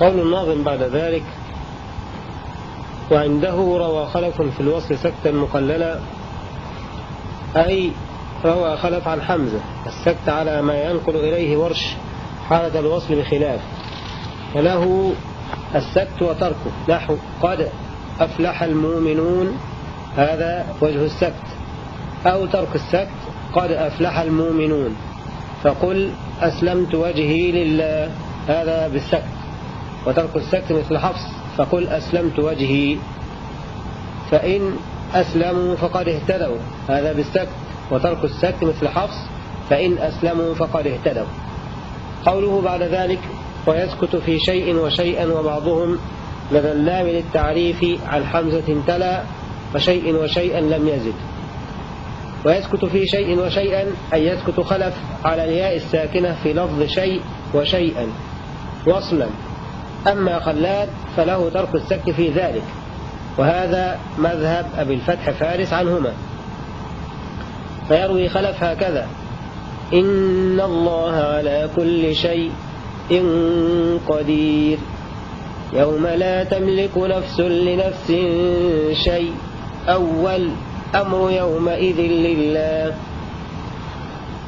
قول الناظم بعد ذلك وعنده روى خلف في الوصل سكتا مقللا أي روى خلف عن حمزة السكت على ما ينقل إليه ورش حالة الوصل بخلاف فله السكت وتركه نحو قد أفلح المؤمنون هذا وجه السكت أو ترك السكت قد أفلح المؤمنون فقل أسلمت وجهي لله هذا بالسكت. وترك السكت مثل حفص فقل أسلمت وجهي. فإن أسلموا فقد اهتدوا. هذا بالسكت وترك السكت مثل حفص فإن أسلموا فقد اهتدوا. قوله بعد ذلك ويسكت في شيء وشيئا وبعضهم لدى اللام للتعريف عن حمزة تلا وشيء وشيئا لم يزد. ويسكت في شيء وشيئا أي يسكت خلف على الياء الساكنة في لفظ شيء وشيئا. وصلا. أما خلاد فله ترك السكت في ذلك وهذا مذهب أبي الفتح فارس عنهما. فيروي خلف هكذا إن الله على كل شيء قدير يوم لا تملك نفس لنفس شيء أول أمر يومئذ لله.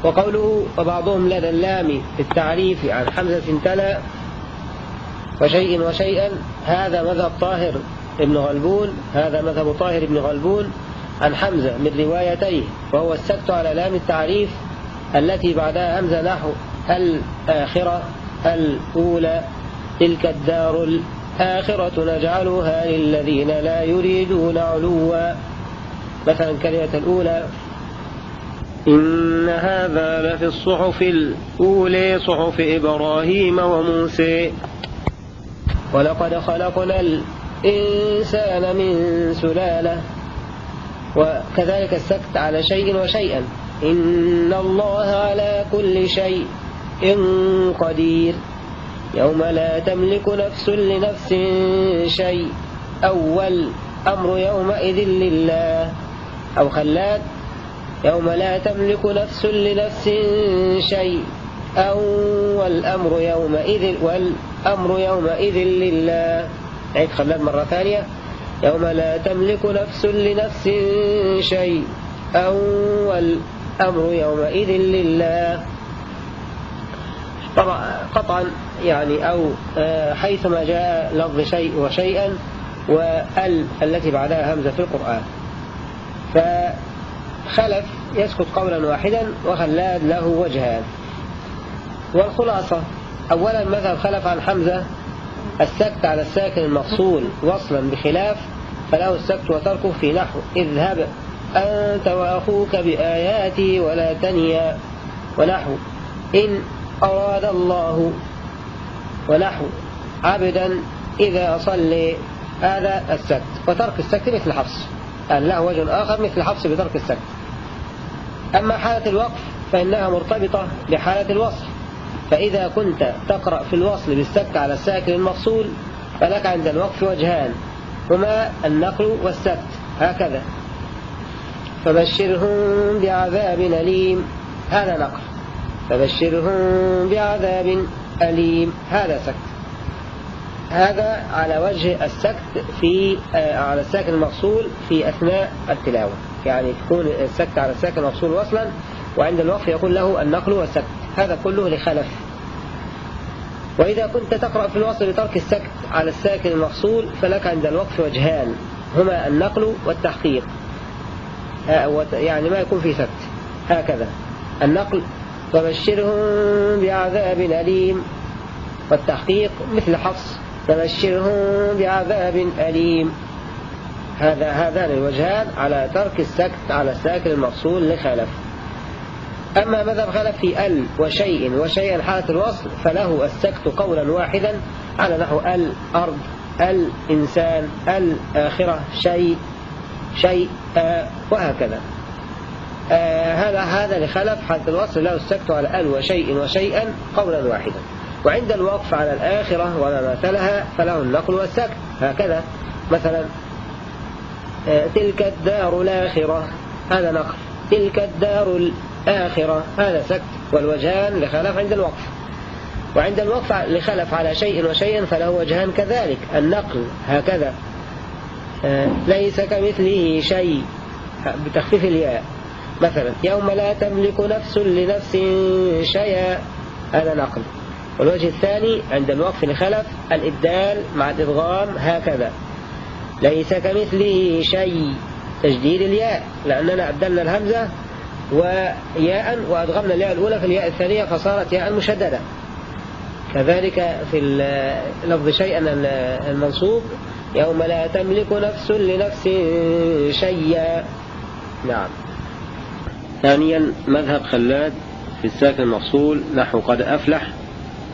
وقوله وبعضهم لدى اللام في التعريف عن حمزة تلا وشيء وشيئا. هذا مذهب طاهر ابن غلبون هذا مذهب طاهر بن غلبون عن حمزة من روايتيه وهو السكت على لام التعريف التي بعدها همزة نحو الآخرة الأولى تلك الدار الآخرة نجعلها للذين لا يريدون علوا. مثلا كلمة الأولى إن هذا لفي الصحف الأولى صحف إبراهيم وموسى. ولقد خلقنا الإنسان من سلالة وكذلك السكت على شيء وشيئا. إن الله على كل شيء قدير. يوم لا تملك نفس لنفس شيء. أول أمر يومئذ لله. أو خلاد يوم لا تملك نفس لنفس شيء. أول أمر يومئذ والأمر يومئذ لله. عيد خلاد مرة ثانية. يوم لا تملك نفس لنفس شيء. أول أمر يومئذ لله. طبعا قطعا يعني أو آه، حيثما جاء لفظ شيء وشيئا وأل التي بعدها همزة في القرآن. فخلف يسكت قولا واحدا وخلاد له وجهان. والخلاصة أولا مذهب خلف عن حمزة السكت على الساكن المفصول وصلا بخلاف فله السكت وتركه في نحو اذهب أنت وأخوك بآياتي ولا تنيا ونحو إن أراد الله ونحو عبدا إذا صلي هذا السكت وترك السكت مثل حفص قال له وجه آخر مثل حفص بترك السكت. أما حالة الوقف فإنها مرتبطة بحالة الوصل فإذا كنت تقرأ في الوصل بالسكت على الساكن المفصول فلك عند الوقف وجهان هما النقل والسكت هكذا. فبشرهم بعذاب أليم. هذا نقل. فبشرهم بعذاب أليم. هذا سكت. هذا على وجه السكت في آه، على الساكن المفصول في أثناء التلاوة. يعني تكون السكت على الساكن المفصول وصلا وعند الوقف يقول له النقل والسكت هذا كله لخلف. وإذا كنت تقرأ في الوصل لترك السكت على الساكن المفصول فلك عند الوقف وجهان هما النقل والتحقيق. يعني ما يكون في سكت. هكذا. النقل وبشرهم بعذاب أليم. والتحقيق مثل حفص فبشرهم بعذاب أليم. هذا هذان الوجهان على ترك السكت على الساكن المفصول لخلف. أما مذهب خلف في ال وشيء وشيئا حالة الوصل فله السكت قولا واحدا على نحو الأرض الإنسان الآخرة شيء شيء آه وهكذا. آه هذا هذا لخلف حالة الوصل له السكت على ال وشيء وشيئا قولا واحدا. وعند الوقف على الآخرة وما مثلها فله النقل والسكت. هكذا. مثلا آه تلك الدار الآخرة. هذا نقل تلك الدار الآخرة هذا سكت والوجهان لخلاف عند الوقف. وعند الوقف لخلف على شيء وشيء فله وجهان كذلك. النقل هكذا. آه، ليس كمثله شيء. بتخفيف الياء. مثلا يوم لا تملك نفس لنفس شيئا. هذا نقل. والوجه الثاني عند الوقف لخلف الإبدال مع الإدغام هكذا. ليس كمثله شيء. تجديد الياء. لأننا أبدلنا الهمزة وياء وأدغمنا الياء الأولى في الياء الثانية فصارت ياء مشددة. كذلك في لفظ شيئا المنصوب يوم لا تملك نفس لنفس شيئا. نعم. ثانيا مذهب خلاد في الساكن المفصول نحو قد أفلح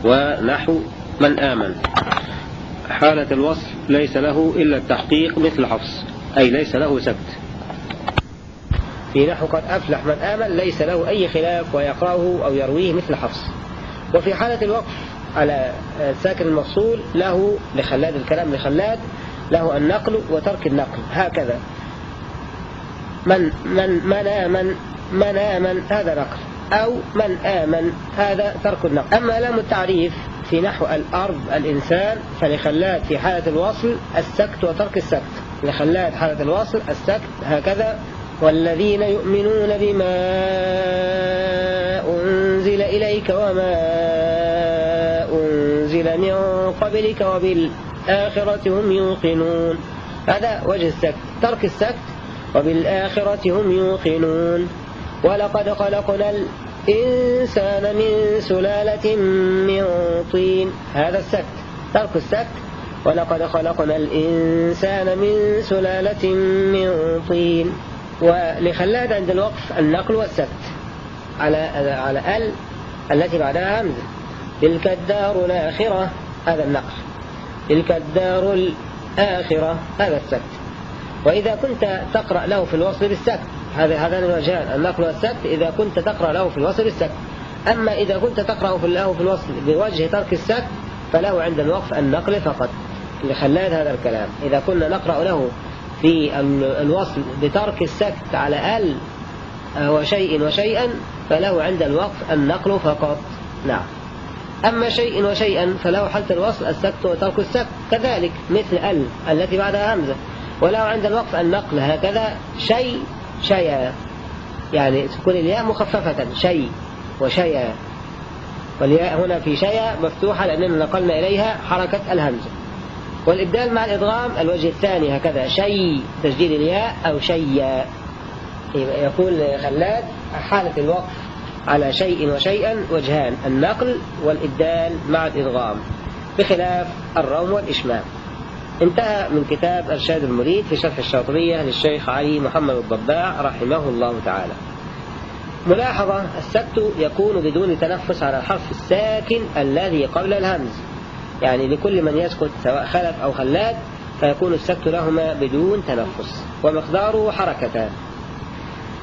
ونحو من آمن. حالة الوصل ليس له إلا التحقيق مثل حفص أي ليس له سبت. في نحو قد أفلح من آمن ليس له أي خلاف ويقرأه أو يرويه مثل حفص. وفي حالة الوقف على الساكن المفصول له لخلاد الكلام لخلاد له النقل وترك النقل. هكذا. من من من آمن من آمن هذا نقل أو من آمن هذا ترك النقل. أما لام التعريف في نحو الأرض الإنسان فلخلاد في حالة الوصل السكت وترك السكت. لخلاد حالة الوصل السكت هكذا والذين يؤمنون بما أنزل إليك وما أنزل من قبلك وبالآخرة هم يوقنون. هذا وجه السكت ترك السكت وبالآخرة هم يوقنون. ولقد خلقنا الإنسان من سلالة من طين. هذا السكت ترك السكت. ولقد خلقنا الإنسان من سلالة من طين. ولخلاد عند الوقف النقل والسكت على على آل التي بعدها همزة تلك الدار الآخرة هذا النقل. تلك الدار الآخرة هذا السكت وإذا كنت تقرأ له في الوصل بالسكت هذا هذان الوجهان النقل والسكت إذا كنت تقرأ له في الوصل بالسكت أما إذا كنت تقرأ في له في الوصل بوجه ترك السكت فله عند الوقف النقل فقط. لخلاد هذا الكلام. إذا كنا نقرأ له في الوصل بترك السكت على ال وشيء وشيئا فله عند الوقف النقل فقط. نعم. أما شيء وشيئا فله حالة الوصل السكت وترك السكت. كذلك مثل ال التي بعدها همزة. وله عند الوقف النقل هكذا شيء شيئا. يعني تكون الياء مخففة شيء وشيئا. والياء هنا في شيء مفتوحة لأننا نقلنا إليها حركة الهمزة. والإبدال مع الإضغام الوجه الثاني هكذا شيء تسجيل الياء أو شيء. يقول خلاد حالة الوقف على شيء وشيئا وجهان النقل والإبدال مع الإضغام بخلاف الروم والإشمام. انتهى من كتاب إرشاد المريد في شرح الشاطبية للشيخ علي محمد الضباع رحمه الله تعالى. ملاحظة السكت يكون بدون تنفس على الحرف الساكن الذي قبل الهمز. يعني لكل من يسكت سواء خلف أو خلاد فيكون السكت لهما بدون تنفس ومقداره حركتان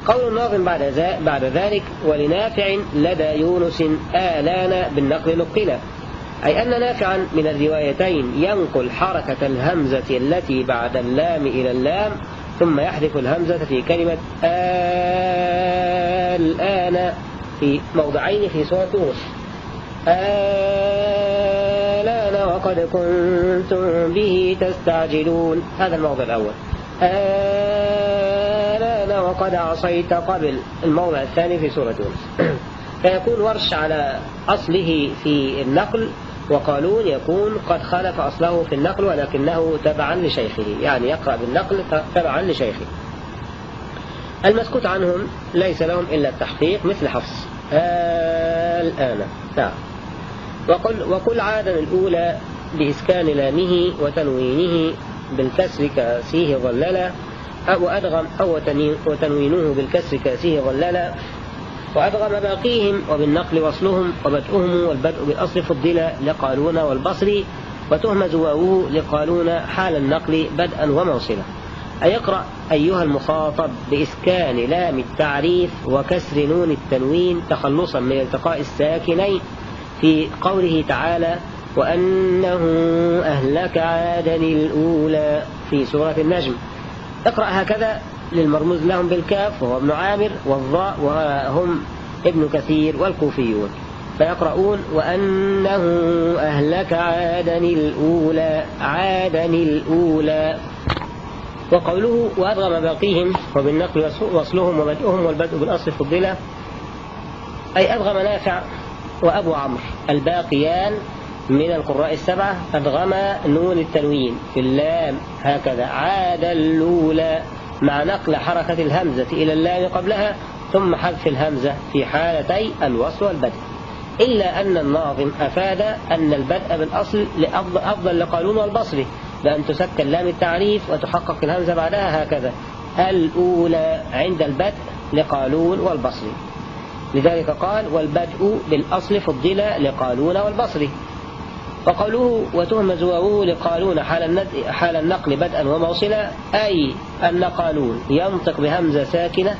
قول الناظم بعد, بعد ذلك ولنافع لدى يونس آلان بالنقل نقلا أي أن نافعا من الروايتين ينقل حركة الهمزة التي بعد اللام إلى اللام ثم يحذف الهمزة في كلمة الآن في موضعين في سورة يونس. وقد كنتم به تستعجلون. هذا الموضع الأول. آلآن وقد عصيت قبل. الموضع الثاني في سورة يونس. فيكون ورش على أصله في النقل وقالون يكون قد خالف أصله في النقل ولكنه تبعا لشيخه. يعني يقرأ بالنقل تبعا لشيخه. المسكوت عنهم ليس لهم إلا التحقيق مثل حفص. الآن. نعم وقل, وقل عادا الأولى بإسكان لامه وتنوينه بالكسر كاسيه ظللا أو أدغم أو وتنوينه بالكسر كاسيه ظللا وأدغم باقيهم وبالنقل وصلهم وبدؤهم والبدء بالأصل فضل لقالون والبصري وتهمز واوه لقالون حال النقل بدءا وموصلا. أيقرأ أيها المخاطب بإسكان لام التعريف وكسر نون التنوين تخلصا من التقاء الساكنين في قوله تعالى وأنه أهلك عادا الأولى في سورة النجم. اقرأ هكذا للمرموز لهم بالكاف وهو ابن عامر والضاء وهم ابن كثير والكوفيون. فيقرؤون وأنه أهلك عادا الأولى عادا الأولى. وقوله وأدغم باقيهم وبالنقل وصلهم وبدؤهم والبدء بالأصل فضلة. أي أدغم نافع وأبو عمرو الباقيان من القراء السبعة أدغم نون التنوين في اللام هكذا. عاد الأولى مع نقل حركة الهمزة إلى اللام قبلها ثم حذف الهمزة في حالتي الوصل والبدء. إلا أن الناظم أفاد أن البدء بالأصل أفضل لقالون والبصري بأن تسكن لام التعريف وتحقق الهمزة بعدها هكذا. الأولى عند البدء لقالون والبصري لذلك قال والبدء بالأصل فضل لقالون والبصري وقوله وتهمز وهو لقالون حال, حال النقل بدءا وموصلا أي أن قالون ينطق بهمزة ساكنة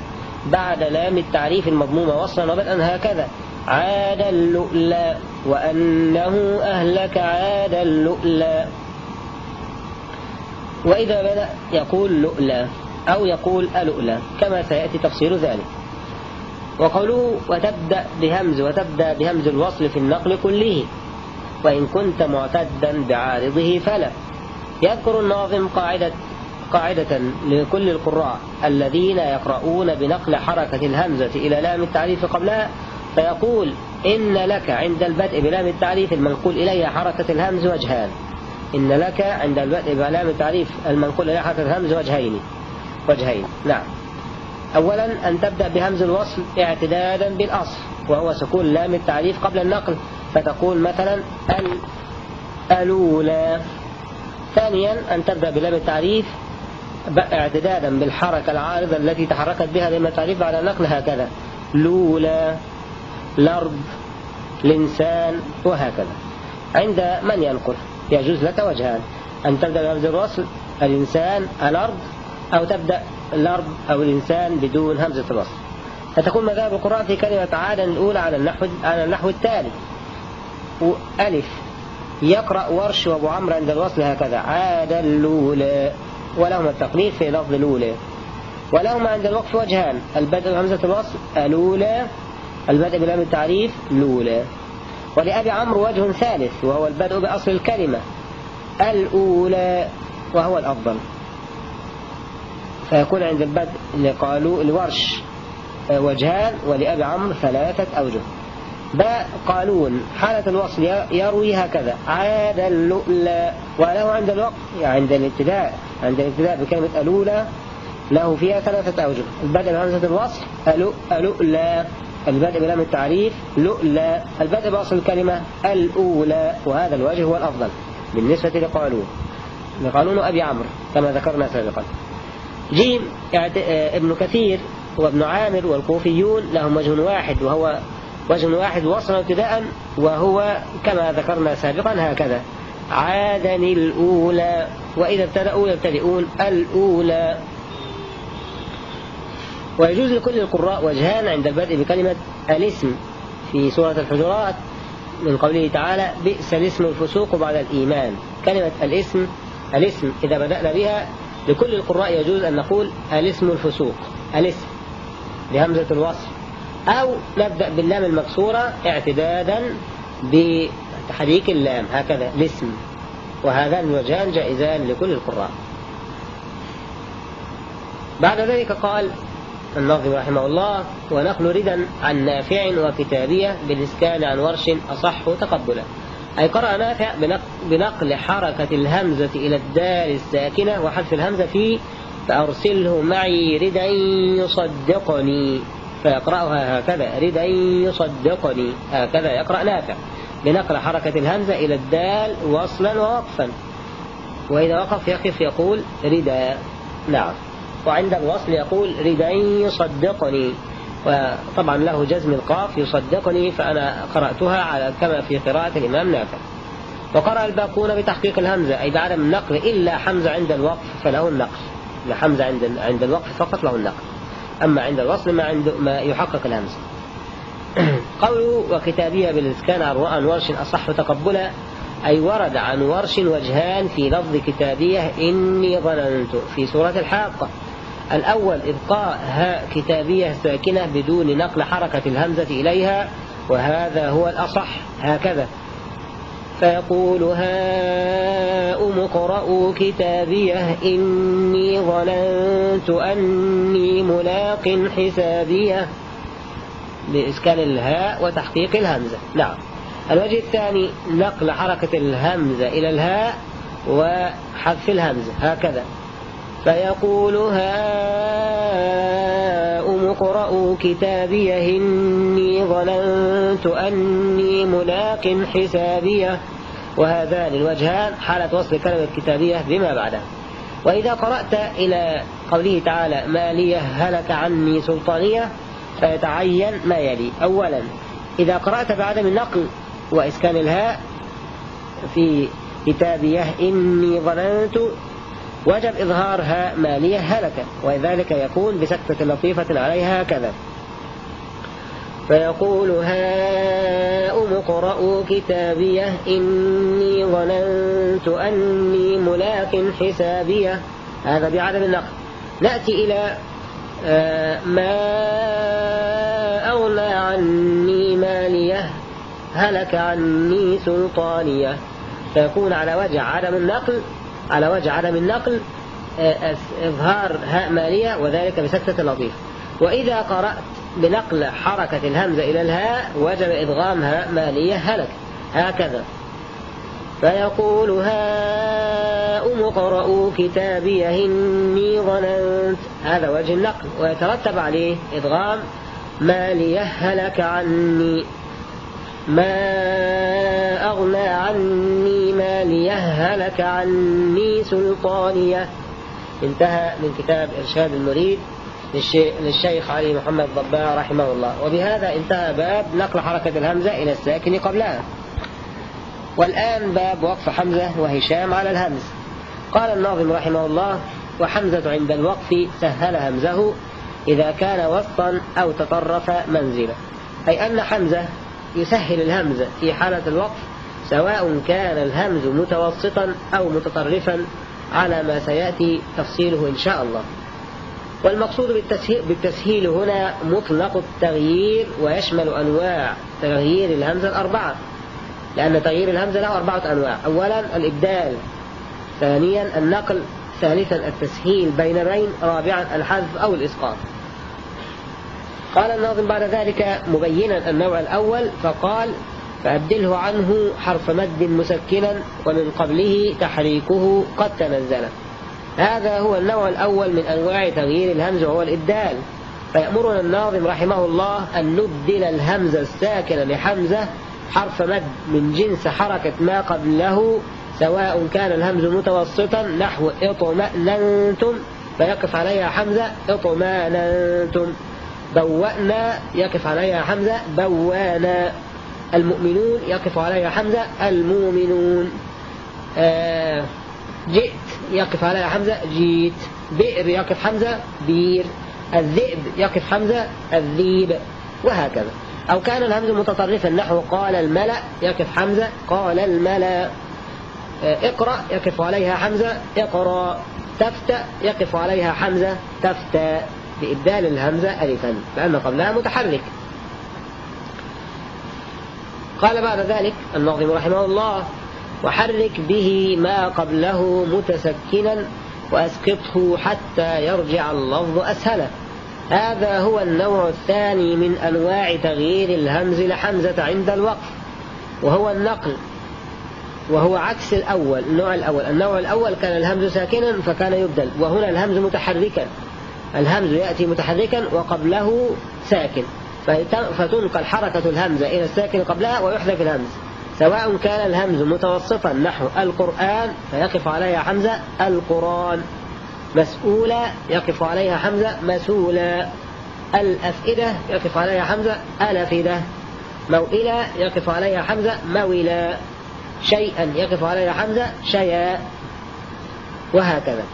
بعد لام التعريف المضمومة وصلا وبدءا هكذا. عاد اللؤلا وأنه أهلك عاد اللؤلا وإذا بدأ يقول لؤلا أو يقول ألؤلا كما سيأتي تفصيل ذلك. وقوله وتبدأ بهمز وتبدأ بهمز الوصل في النقل كله. وإن كنت معتدا بعارضه فلا. يذكر الناظم قاعدة قاعدة لكل القراء الذين يقرؤون بنقل حركة الهمزة إلى لام التعريف قبلها فيقول إن لك عند البدء بلام التعريف المنقول إليها حركة الهمز وجهان. إن لك عند البدء بلام التعريف المنقول إليها حركة الهمز وجهين. وجهين. نعم. أولا أن تبدأ بهمز الوصل اعتدادا بالأصل وهو سكون لام التعريف قبل النقل فتقول مثلا ال الأولى. ثانيا أن تبدأ بلام التعريف اعتدادا بالحركة العارضة التي تحركت بها لام التعريف بعد النقل هكذا. لولا الأرض الإنسان وهكذا. عند من ينقل؟ يجوز لك وجهان. أن تبدأ بهمز الوصل الإنسان الأرض أو تبدأ الأرض أو الإنسان بدون همزة الوصل. فتكون مذاهب القراء في كلمة عادا الأولى على النحو على النحو التالي. ألف. يقرأ ورش وأبو عمرو عند الوصل هكذا. عاد الأولى. ولهما التقليد في لفظ الأولى. ولهما عند الوقف وجهان. البدء بهمزة الوصل الأولى. البدء بلام التعريف الأولى. ولأبي عمرو وجه ثالث وهو البدء بأصل الكلمة. الأولى وهو الأفضل. فيكون عند البدء لقالوا الورش آه، وجهان ولأبي عمرو ثلاثة أوجه. باء قالون حالة الوصل يروي هكذا. عاد اللؤلؤ. وله عند الوقت عند الابتداء عند الابتداء بكلمة الأولى له فيها ثلاثة أوجه. البدء بهمزة الوصل ألؤلؤ البدء بلام التعريف لؤلؤ البدء بأصل الكلمة الأولى وهذا الوجه هو الأفضل بالنسبة لقالون لقالون أبي عمرو كما ذكرنا سابقا. جيم آه، ابن كثير وابن عامر والكوفيون لهم وجه واحد وهو وجه واحد وصل ابتداء وهو كما ذكرنا سابقا هكذا. عادني الأولى وإذا ابتدأوا يبتدئون الأولى. ويجوز لكل القراء وجهان عند البدء بكلمة الاسم في سورة الحجرات من قوله تعالى بئس الاسم الفسوق بعد الإيمان كلمة الاسم الاسم إذا بدأنا بها لكل القراء يجوز أن نقول الاسم الفسوق الاسم بهمزة الوصف. أو نبدأ باللام المكسورة اعتدادا بتحريك اللام هكذا الاسم. وهذان الوجهان جائزان لكل القراء. بعد ذلك قال الناظم رحمه الله ونقل ردا عن نافع وكتابية بالإسكان عن ورش أصح تقبلا أي قرأ نافع بنقل حركة الهمزة إلى الدال الساكنة وحذف الهمزة فيه فأرسله معي ردا يصدقني. فيقرأها هكذا. ردا يصدقني. هكذا يقرأ. نافع بنقل حركة الهمزة إلى الدال وصلا ووقفا. وإذا وقف يقف يقول ردا نعم. وعند الوصل يقول ردا يصدقني. وطبعا له جزم القاف يصدقني فأنا قرأتها على كما في قراءة الإمام نافع. وقرأ الباقون بتحقيق الهمزة. أي بعدم النقل إلا حمزة عند الوقف فله النقل حمزة عند عند الوقف فقط له النقل أما عند الوصل ما عنده ما يحقق الهمزة قوله وكتابية بالإسكان عن ورش أصح تقبلا أي ورد عن ورش وجهان في لفظ كتابية إني ظننت في سورة الحاقة. الأول إبقاء هاء كتابية ساكنة بدون نقل حركة الهمزة إليها وهذا هو الأصح. هكذا. فيقول هاؤم اقرءوا كتابيه إني ظننت أني ملاق حسابيه بإسكان الهاء وتحقيق الهمزة. نعم. الوجه الثاني نقل حركة الهمزة إلى الهاء وحذف الهمزة. هكذا. فيقول هاؤم اقرءوا كتابيه إني ظننت أني ملاق حسابيه وهذان الوجهان حالة وصل كلمة كتابية بما بعدها وإذا قرأت إلى قوله تعالى ما لي هلك عني سلطانية فيتعين ما يلي. أولا إذا قرأت بعدم النقل وإسكان الهاء في كتابيه إني ظننت وجب إظهار هاء مالية هلك وذلك يكون بسكتة لطيفة عليها هكذا فيقول هاؤم اقرءوا كتابية إني ظننت أني ملاق حسابية. هذا بعدم النقل نأتي إلى آه، ما أغنى عني مالية هلك عني سلطانية. فيكون على وجه عدم النقل على وجه عدم النقل آه، إظهار هاء مالية وذلك بسكتة لطيفة وإذا قرأت بنقل حركة الهمزة إلى الهاء وجب إدغام هاء مالية هلك. هكذا. فيقول هاؤم اقرءوا كتابيه إني ظننت. هذا وجه النقل. ويترتب عليه إدغام مالية هلك عني. ما أغنى عني ماليه هلك عني سلطانية. انتهى من كتاب إرشاد المريد للشيخ علي محمد ضباع رحمه الله. وبهذا انتهى باب نقل حركة الهمزة إلى الساكن قبلها. والآن باب وقف حمزة وهشام على الهمز. قال الناظم رحمه الله وحمزة عند الوقف سهل همزه إذا كان وسطا أو تطرف منزلا أي أن حمزة يسهل الهمزة في حالة الوقف سواء كان الهمز متوسطا أو متطرفا على ما سيأتي تفصيله إن شاء الله. والمقصود بالتسهيل, هنا مطلق التغيير ويشمل أنواع تغيير الهمزة الأربعة. لأن تغيير الهمزة له أربعة أنواع. أولا الإبدال. ثانيا النقل. ثالثا التسهيل بين بين رابعا الحذف أو الإسقاط. قال الناظم بعد ذلك مبينا النوع الأول فقال فأبدله عنه حرف مد مسكنا ومن قبله تحريكه قد تنزل. هذا هو النوع الأول من أنواع تغيير الهمز وهو الإبدال. فيأمرنا الناظم رحمه الله أن نبدل الهمزة الساكنة لحمزة حرف مد من جنس حركة ما قبله سواء كان الهمز متوسطا نحو اطمأننتم فيقف عليها حمزة اطمأننتم. بوأنا يقف عليها حمزة بوأنا. المؤمنون يقف عليها حمزة. المؤمنون آه جئت يقف عليها حمزة. جيت. بئر يقف حمزة. بير. الذئب يقف حمزة. الذيب. وهكذا. أو كان الهمز متطرفا. نحو قال الملأ يقف حمزة. قال الملأ. آه اقرأ يقف عليها حمزة. اقرأ. تفتأ يقف عليها حمزة. تفتأ بإبدال الهمزة ألفا. لأن قبلها متحرك. قال بعد ذلك الناظم رحمه الله وحرك به ما قبله متسكنا وأسقطه حتى يرجع اللفظ أسهلا. هذا هو النوع الثاني من أنواع تغيير الهمز لحمزة عند الوقف وهو النقل وهو عكس الأول النوع الأول. النوع الأول كان الهمز ساكنا فكان يبدل وهنا الهمز متحركا. الهمز يأتي متحركا وقبله ساكن. فتنقل حركة الهمزة إلى الساكن قبلها ويحذف الهمز. سواء كان الهمز متوسطا نحو القرآن فيقف عليها حمزة. القرآن مسؤولة يقف عليها حمزة مسؤولة الأفئدة يقف عليها حمزة الأفئدة. موئلة يقف عليها حمزة مولا شيئا يقف عليها حمزة شيئا. وهكذا.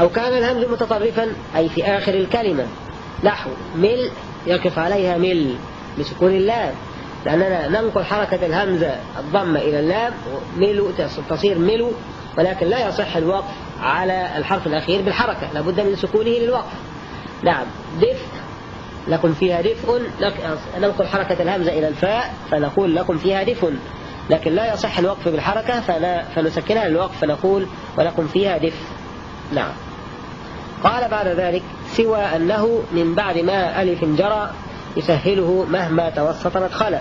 أو كان الهمز متطرفا أي في آخر الكلمة. نحو مل يقف عليها مل بسكون اللام. لأننا ننقل حركة الهمزة الضمة إلى اللام ملو تصير ملو ولكن لا يصح الوقف على الحرف الأخير بالحركة لابد من سكونه للوقف. نعم دف لكم فيها دفء ننقل حركة الهمزة إلى الفاء فنقول لكم فيها دفء لكن لا يصح الوقف بالحركة فنسكنها للوقف فنقول ولكم فيها دفء نعم. قال بعد ذلك سوى أنه من بعد ما ألف جرى يسهله مهما توسط مدخلا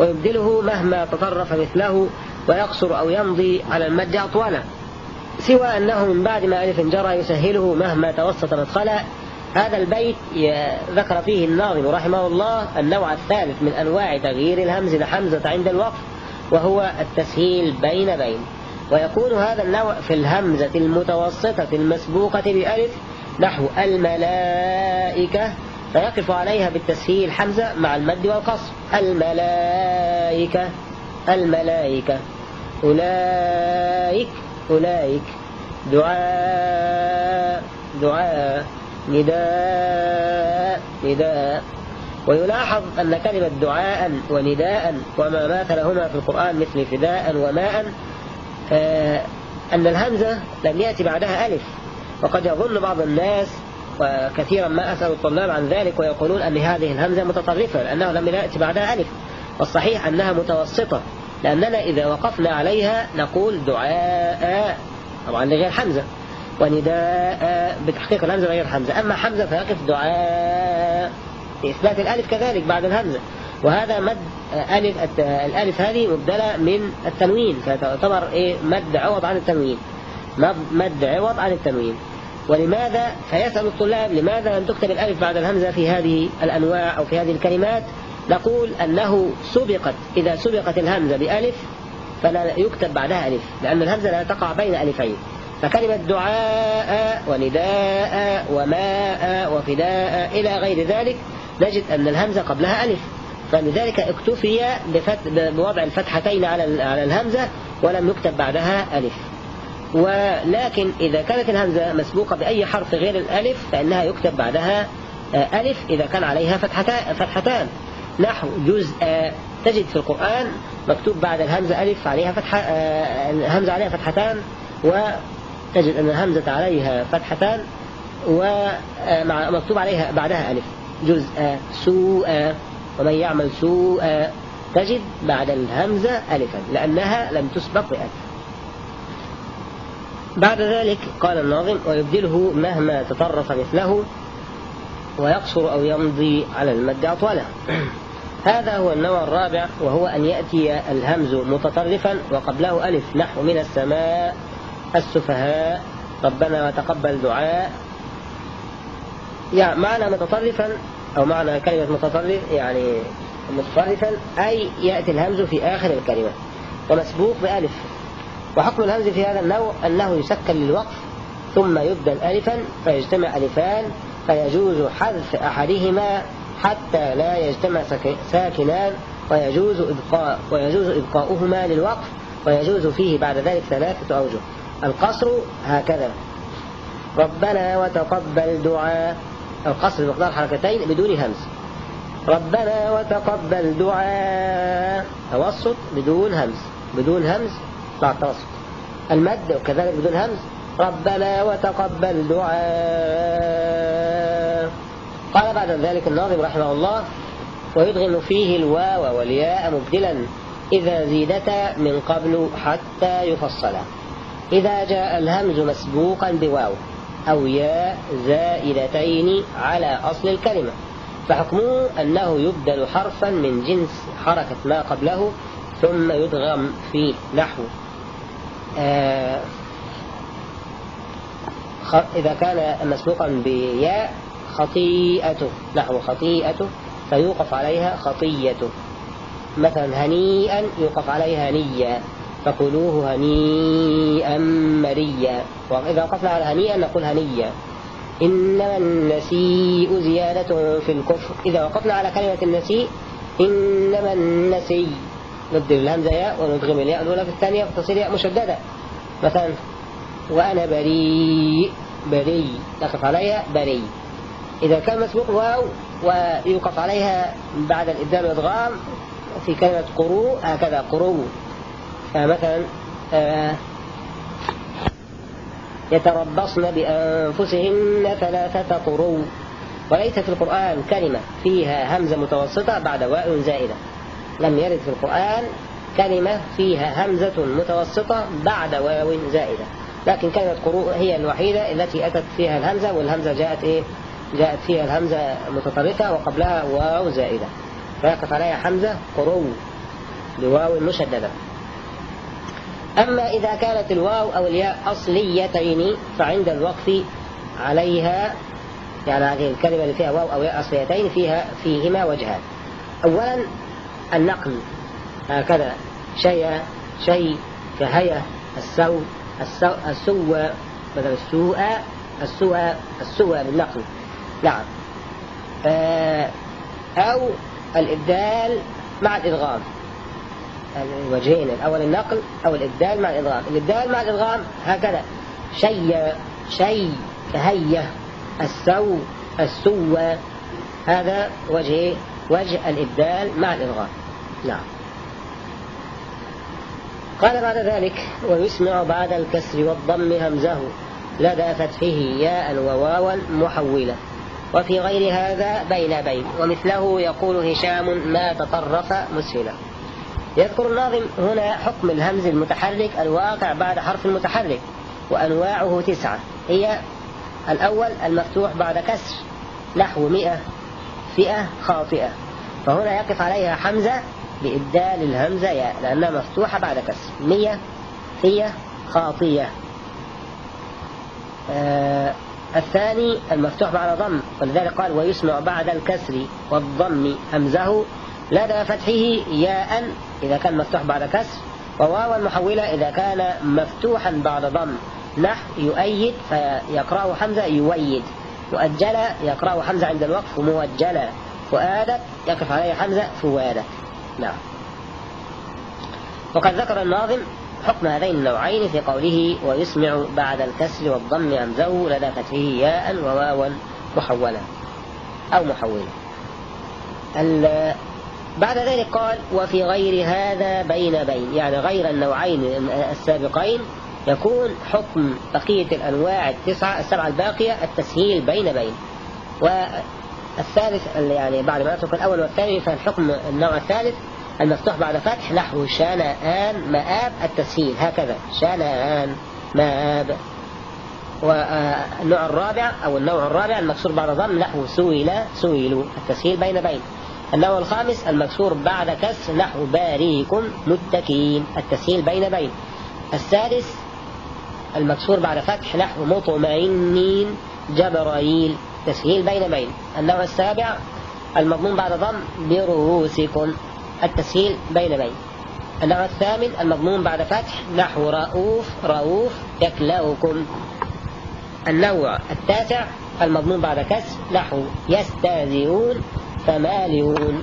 ويبدله مهما تطرف مثله ويقصر أو يمضي على المد أطوالا سوى أنه من بعد ما ألف جرى يسهله مهما توسط مدخلا هذا البيت ذكر فيه الناظم رحمه الله النوع الثالث من أنواع تغيير الهمز لحمزة عند الوقف وهو التسهيل بين بين. ويكون هذا النوع في الهمزة المتوسطة المسبوقة بألف نحو الملائكة فيقف عليها بالتسهيل حمزة مع المد والقصر. الملائكة الملائكة. أولئك أولئك. دعاء دعاء. نداء نداء. ويلاحظ أن كلمة دعاء ونداء وما ماثلهما في القرآن مثل فداء وماء آه، أن الهمزة لم يأتي بعدها ألف. وقد يظن بعض الناس وكثيرا ما أسأل الطلاب عن ذلك ويقولون أن هذه الهمزة متطرفة لأنه لم يأتي بعدها ألف. والصحيح أنها متوسطة لأننا إذا وقفنا عليها نقول دعاء طبعا لغير حمزة ونداء بتحقيق الهمزة غير حمزة. أما حمزة فيقف دعاء إثبات الألف كذلك بعد الهمزة. وهذا مد ألف الألف هذه مبدلة من التنوين فتعتبر إيه؟ مد عوض عن التنوين. مد عوض عن التنوين. ولماذا فيسأل الطلاب لماذا لم تكتب الألف بعد الهمزة في هذه الأنواع أو في هذه الكلمات؟ نقول أنه سبقت. إذا سبقت الهمزة بألف فلا يكتب بعدها ألف لأن الهمزة لا تقع بين ألفين. فكلمة دعاء ونداء وماء وفداء إلى غير ذلك نجد أن الهمزة قبلها ألف. فلذلك اكتفي بوضع الفتحتين على الهمزة ولم يكتب بعدها ألف. ولكن إذا كانت الهمزة مسبوقة بأي حرف غير الألف فإنها يكتب بعدها آه، ألف إذا كان عليها فتحتان. نحو جزء تجد في القرآن مكتوب بعد الهمزة ألف عليها فتحة آه، الهمزة عليها فتحتان وتجد أن الهمزة عليها فتحتان ومكتوب عليها بعدها ألف. جزء سوء ومن يعمل سوء تجد بعد الهمزة ألفا لأنها لم تسبق بألف. بعد ذلك قال الناظم ويبدله مهما تطرف مثله ويقصر أو يمضي على المد أطوله هذا هو النوع الرابع وهو أن يأتي الهمز متطرفا وقبله ألف نحو من السماء السفهاء. ربنا وتقبل دعاء. يعني معنى متطرفا أو معنى كلمة متطرف يعني متطرفا أي يأتي الهمز في آخر الكلمة. ومسبوق بألف. وحكم الهمز في هذا النوع أنه يسكن للوقف ثم يبدل ألفا فيجتمع ألفان فيجوز حذف أحدهما حتى لا يجتمع ساكنان ويجوز إبقاء ويجوز إبقاؤهما للوقف ويجوز فيه بعد ذلك ثلاثة أوجه. القصر هكذا. ربنا وتقبل دعاء. القصر بمقدار حركتين بدون همز. ربنا وتقبل دعاء. توسط بدون همز. بدون همز مع التوسط المد وكذلك بدون همز. ربنا وتقبل دعاء. قال بعد ذلك الناظم رحمه الله ويدغم فيه الواو والياء مبدلا إذا زيدتا من قبل حتى يفصلا إذا جاء الهمز مسبوقا بواو أو ياء زائدتين على أصل الكلمة فحكمه أنه يبدل حرفا من جنس حركة ما قبله ثم يدغم فيه نحو. إذا كان مسبوقا بياء خطيئته نحو خطيئته فيوقف عليها خطيته مثلا هنيئا يوقف عليها هنيا فكلوه هنيئا مريا وإذا وقفنا على هنيئا نقول هنيا إنما النسيء زيادة في الكفر. إذا وقفنا على كلمة النسيء إنما النسي نبدل الهمزة ياء وندغم الياء الأولى في الثانية فتصير ياء مشددة. مثلا وأنا بريء. بري نقف عليها بري إذا كان مسبوق واو ويوقف عليها بعد الإبدال والإدغام في كلمة قرو هكذا قرو. فمثلا آه، يتربصن بأنفسهن ثلاثة قرو. وليس في القرآن كلمة فيها همزة متوسطة بعد واو زائدة. لم يرد في القرآن كلمة فيها همزة متوسطة بعد واو زائدة. لكن كلمة قروء هي الوحيدة التي أتت فيها الهمزة والهمزة جاءت إيه؟ جاءت فيها الهمزة متطرفة وقبلها واو زائدة. فيقف عليها حمزة قرو بواو مشددة. أما إذا كانت الواو أو الياء أصليتين فعند الوقف عليها يعني هذه الكلمة اللي فيها واو أو ياء أصليتين فيها فيهما وجهان. أولا النقل هكذا. شيء شيء كهية السو السو السوى بدل السوء السوء السوء بالنقل. نعم. آه، أو الإبدال مع الإدغام. الوجهين الأول النقل أو الإبدال مع الإدغام. الإبدال مع الإدغام هكذا. شيء شيء كهية السو السوى هذا وجه وجه الإبدال مع الإدغام. نعم. قال بعد ذلك ويسمع بعد الكسر والضم همزه لدى فتحه ياء وواوا محولة وفي غير هذا بين بين. ومثله يقول هشام ما تطرف مسهلا. يذكر الناظم هنا حكم الهمز المتحرك الواقع بعد حرف المتحرك وأنواعه تسعة. هي الأول المفتوح بعد كسر نحو مئة فئة خاطئة. فهنا يقف عليها حمزة بإبدال الهمزة ياء لأنها مفتوحة بعد كسر. مية فئة خاطية. آه الثاني المفتوح بعد ضم. ولذلك قال ويسمع بعد الكسر والضم همزه لدى فتحه ياء إذا كان مفتوح بعد كسر وواوا محولة إذا كان مفتوحا بعد ضم. نحو يؤيد فيقرأه حمزة يويد. مؤجلة يقرأه حمزة عند الوقف موجلة فؤادت يقف عليه حمزة فوادت نعم. وقد ذكر الناظم حكم هذين النوعين في قوله ويسمع بعد الكسر والضم همزه لدى فتحه ياء وواوا محولا أو محولا. بعد ذلك قال وفي غير هذا بين بين يعني غير النوعين السابقين يكون حكم بقية الأنواع التسعة السبعة الباقية التسهيل بين بين. والثالث يعني بعد ما نترك الأول والثاني فالحكم النوع الثالث المفتوح بعد فتح نحو شنآن مآب التسهيل هكذا. شنآن مآب. والنوع الرابع أو النوع الرابع المكسور بعد ضم نحو سويل سويلوا التسهيل بين بين. النوع الخامس المكسور بعد كسر نحو باريكم متكين التسهيل بين بين. السادس المكسور بعد فتح نحو مطمئنين جبرائيل تسهيل بين بين. النوع السابع المضمون بعد ضم برؤوسكم. التسهيل بين بين. النوع الثامن المضمون بعد فتح نحو رؤوف رؤوف يكلأكم. النوع التاسع المضمون بعد كسر نحو يستهزئون فمالئون.